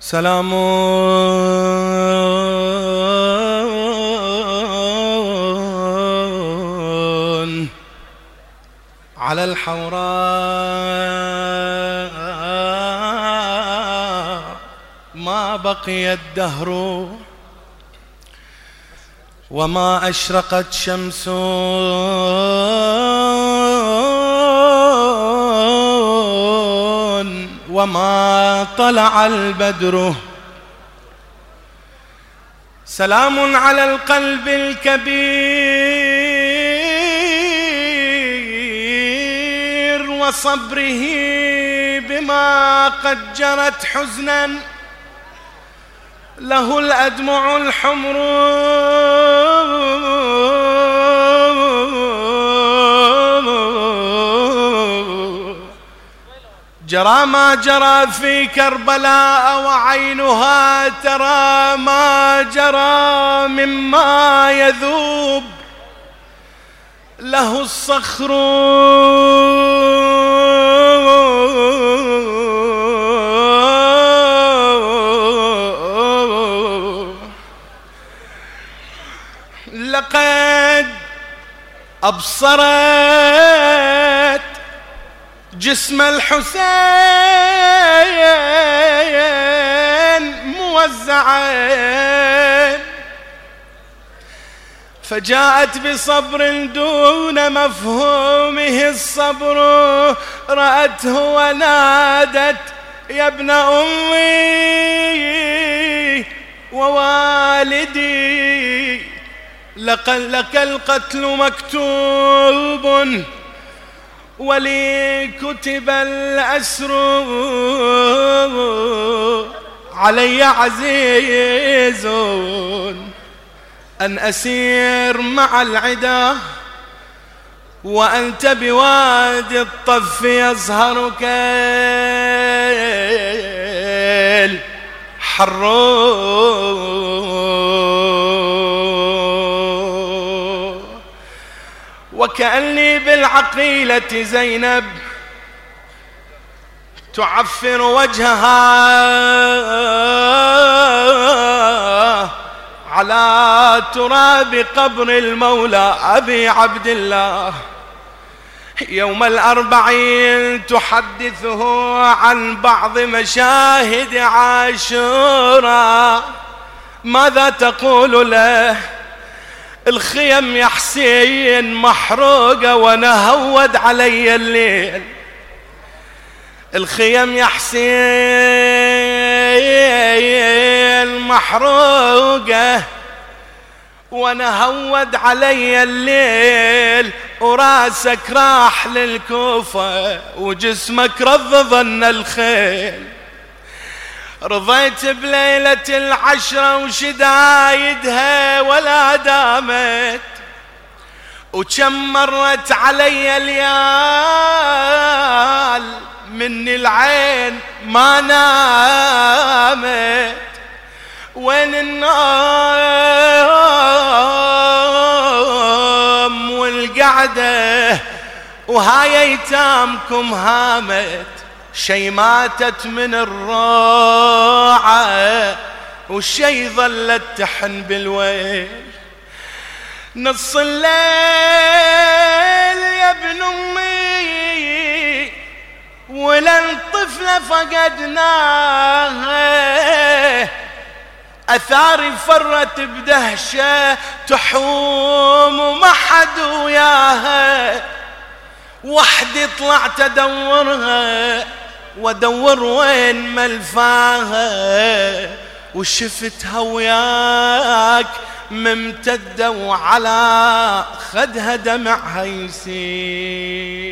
سلام. على الحوراء ما بقي الدهر وما أشرقت شمس. وما طلع البدر. سلام على القلب الكبير وصبره بما قد جرت حزنا. له الأدمع الحمر. جرى ما جرى في كربلاء وعينها ترى ما جرى مما يذوب له الصخر. لقد أبصرت جسم الحسين موزعا فجاءت بصبر دون مفهومه الصبر رأته ونادت يا ابن أمي ووالدي لك القتل مكتوب ولي كتب الأسر علي عزيز أن أسير مع العدا وأنت بوادي الطف يظهرك الحرون وكأني بالعقيلة زينب تعفر وجهها على تراب قبر المولى أبي عبد الله. يوم الأربعين تحدثه عن بعض مشاهد عاشورا ماذا تقول له؟ الخيم يا حسين محروقة وأنا هود علي الليل. الخيم يا حسين محروقة وأنا هود علي الليل. وراسك راح للكوفة وجسمك رضضن الخيل. رضيت بليلة العشرة وشدايدها ولا دامت وكم مرت علي ليال من العين ما نامت. وين النوم والقعدة وهاي أيتامكم هامت؟ شي ماتت من الراعة والشي ظلت تحن بالويل. نص الليل يا ابن أمي ولن طفلة فقدناها اثاري فرت بدهشة تحوم وما حد وياها. وحدي طلعت أدورها وادور وين ملفاها وشفتها وياك ممتدة وعلى خدها دمعها يسيل